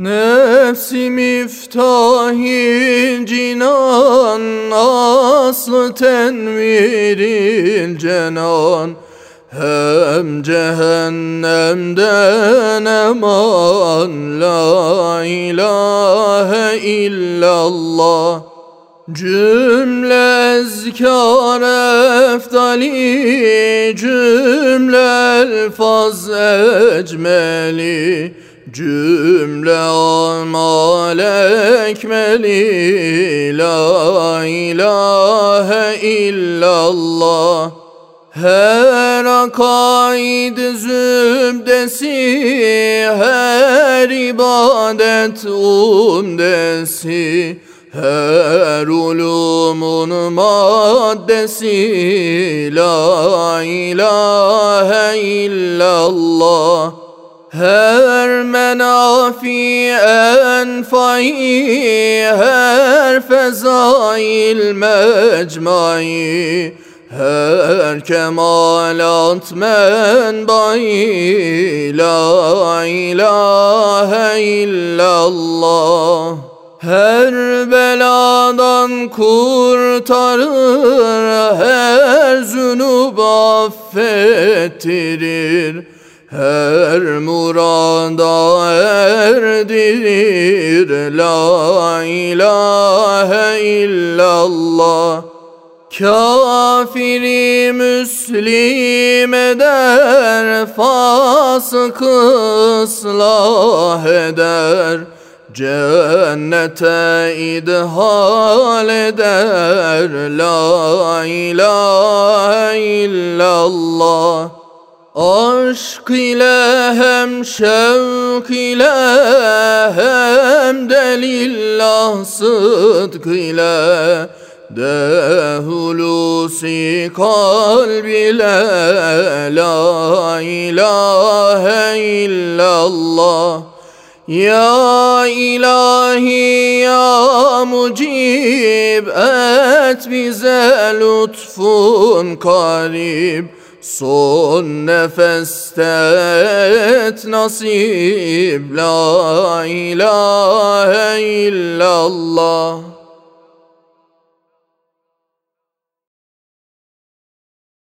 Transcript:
Nefsi miftahi cinan Aslı tenviril cenan. Hem cehennemden eman La ilahe illallah. Cümle ezkar eftali Cümle elfaz ecmeli Cümle amal ekmeli La ilahe illallah. Her akaid zübdesi Her ibadet umdesi. Her ulumun maddesi La ilahe illallah her menafi enfai Her fezail mecmai. Her kemalat menbai La ilahe illallah. Her beladan kurtarır Her zünub affettirir her murada erdirir La ilahe illallah. Kafiri müslim eder Fasıkı ıslah eder. Cennete idhal eder La ilahe illallah Aşk ile hem şevk ile hem delillah sıdk ile de hulusi kalb ile la ilahe illallah. Ya ilahi ya mucib et bize lütfun karib Son nefeste nasip La ilahe illallah